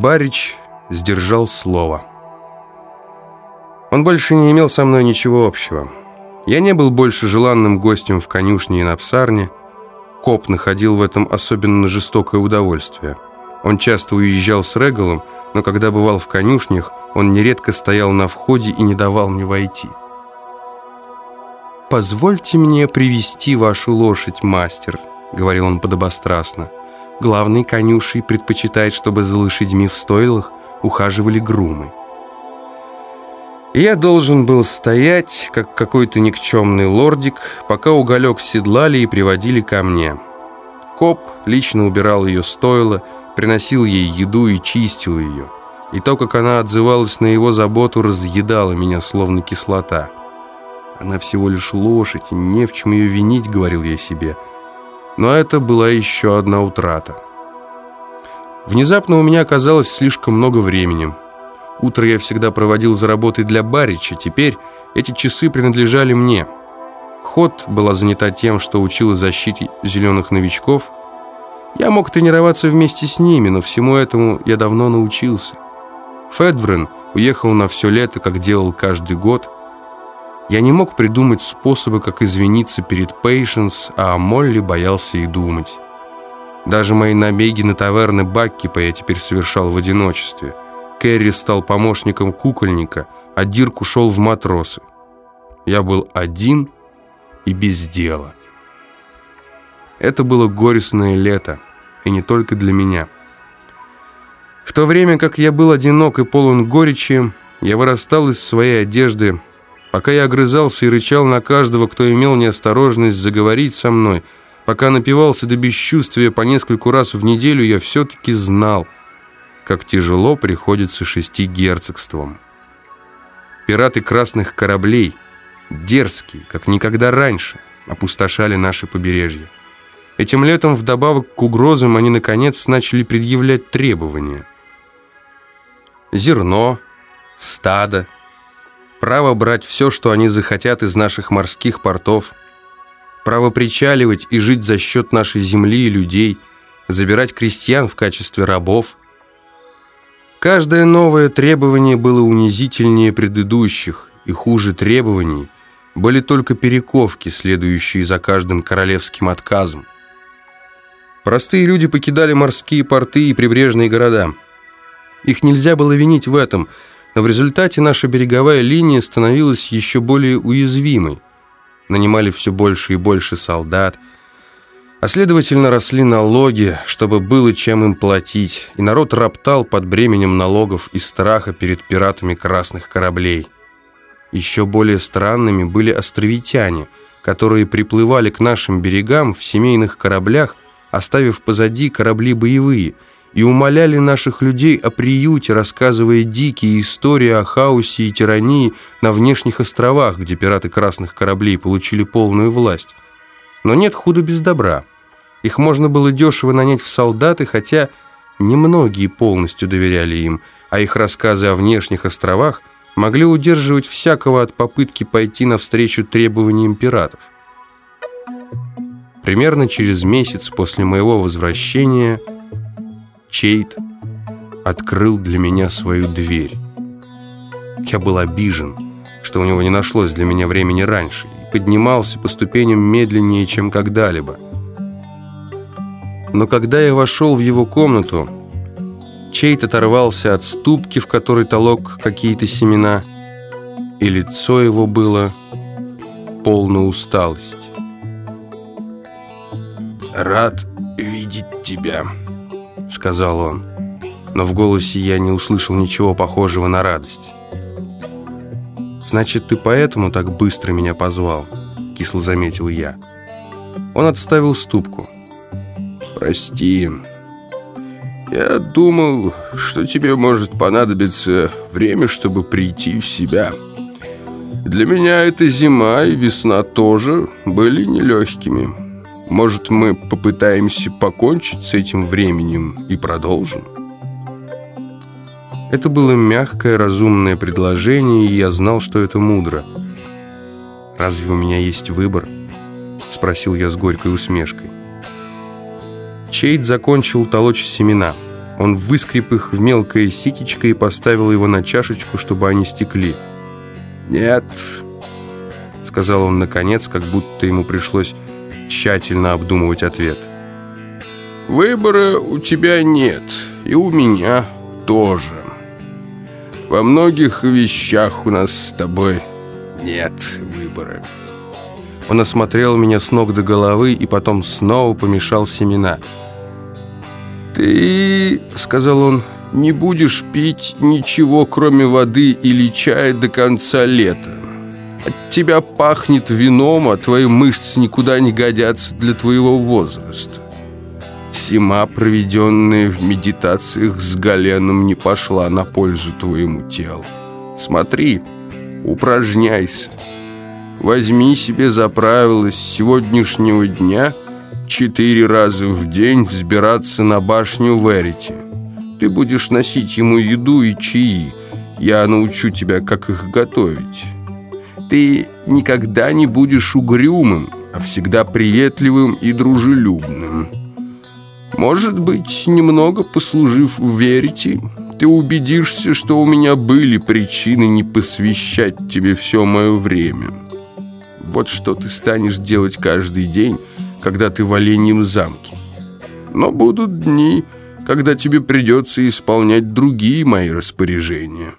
Барич сдержал слово. Он больше не имел со мной ничего общего. Я не был больше желанным гостем в конюшне и на псарне. Коп находил в этом особенно жестокое удовольствие. Он часто уезжал с Регалом, но когда бывал в конюшнях, он нередко стоял на входе и не давал мне войти. «Позвольте мне привести вашу лошадь, мастер», — говорил он подобострастно. «Главный конюший предпочитает, чтобы за лошадьми в стойлах ухаживали грумы». Я должен был стоять, как какой-то никчемный лордик, пока уголек седлали и приводили ко мне. Коп лично убирал ее стойло, приносил ей еду и чистил ее. И то, как она отзывалась на его заботу, разъедало меня, словно кислота. Она всего лишь лошадь, и не в чем ее винить, говорил я себе. Но это была еще одна утрата. Внезапно у меня оказалось слишком много времени. Утро я всегда проводил за работой для Барича, теперь эти часы принадлежали мне. Ход была занята тем, что учила защите зеленых новичков. Я мог тренироваться вместе с ними, но всему этому я давно научился. Федврен уехал на все лето, как делал каждый год – я не мог придумать способы, как извиниться перед Пейшенс, а Молли боялся и думать. Даже мои набеги на таверны Баккипа я теперь совершал в одиночестве. Кэрри стал помощником кукольника, а Дирк ушел в матросы. Я был один и без дела. Это было горестное лето, и не только для меня. В то время как я был одинок и полон горечи, я вырастал из своей одежды, Пока я огрызался и рычал на каждого, кто имел неосторожность заговорить со мной, пока напивался до бесчувствия по нескольку раз в неделю, я все-таки знал, как тяжело приходится шести герцогством. Пираты красных кораблей, дерзкие, как никогда раньше, опустошали наши побережья. Этим летом, вдобавок к угрозам, они, наконец, начали предъявлять требования. Зерно, стадо, право брать все, что они захотят из наших морских портов, право причаливать и жить за счет нашей земли и людей, забирать крестьян в качестве рабов. Каждое новое требование было унизительнее предыдущих, и хуже требований были только перековки, следующие за каждым королевским отказом. Простые люди покидали морские порты и прибрежные города. Их нельзя было винить в этом – в результате наша береговая линия становилась еще более уязвимой. Нанимали все больше и больше солдат, а следовательно росли налоги, чтобы было чем им платить, и народ роптал под бременем налогов и страха перед пиратами красных кораблей. Еще более странными были островитяне, которые приплывали к нашим берегам в семейных кораблях, оставив позади корабли боевые – и умоляли наших людей о приюте, рассказывая дикие истории о хаосе и тирании на внешних островах, где пираты красных кораблей получили полную власть. Но нет худа без добра. Их можно было дешево нанять в солдаты, хотя немногие полностью доверяли им, а их рассказы о внешних островах могли удерживать всякого от попытки пойти навстречу требованиям пиратов. Примерно через месяц после моего возвращения – Чейт открыл для меня свою дверь. Я был обижен, что у него не нашлось для меня времени раньше, и поднимался по ступеням медленнее, чем когда-либо. Но когда я вошел в его комнату, Чейт оторвался от ступки, в которой толок какие-то семена, и лицо его было полно усталости. «Рад видеть тебя», — сказал он. Но в голосе я не услышал ничего похожего на радость. «Значит, ты поэтому так быстро меня позвал?» — кисло заметил я. Он отставил ступку. «Прости. Я думал, что тебе может понадобиться время, чтобы прийти в себя. Для меня эта зима и весна тоже были нелегкими». Может, мы попытаемся покончить с этим временем и продолжим? Это было мягкое, разумное предложение, и я знал, что это мудро. «Разве у меня есть выбор?» — спросил я с горькой усмешкой. Чейд закончил толочь семена. Он выскреб их в мелкое ситечко и поставил его на чашечку, чтобы они стекли. «Нет», — сказал он наконец, как будто ему пришлось тщательно обдумывать ответ. «Выбора у тебя нет, и у меня тоже. Во многих вещах у нас с тобой нет выбора». Он осмотрел меня с ног до головы и потом снова помешал семена. «Ты, — сказал он, — не будешь пить ничего, кроме воды или чая до конца лета. От тебя пахнет вином, а твои мышцы никуда не годятся для твоего возраста. Зима, проведенная в медитациях с Галеном, не пошла на пользу твоему телу. Смотри, упражняйся». Возьми себе за правило с сегодняшнего дня четыре раза в день взбираться на башню Верити. Ты будешь носить ему еду и чаи. Я научу тебя, как их готовить. Ты никогда не будешь угрюмым, а всегда приветливым и дружелюбным. Может быть, немного послужив в Верити, ты убедишься, что у меня были причины не посвящать тебе все мое время». Вот что ты станешь делать каждый день, когда ты в оленьем замке. Но будут дни, когда тебе придется исполнять другие мои распоряжения».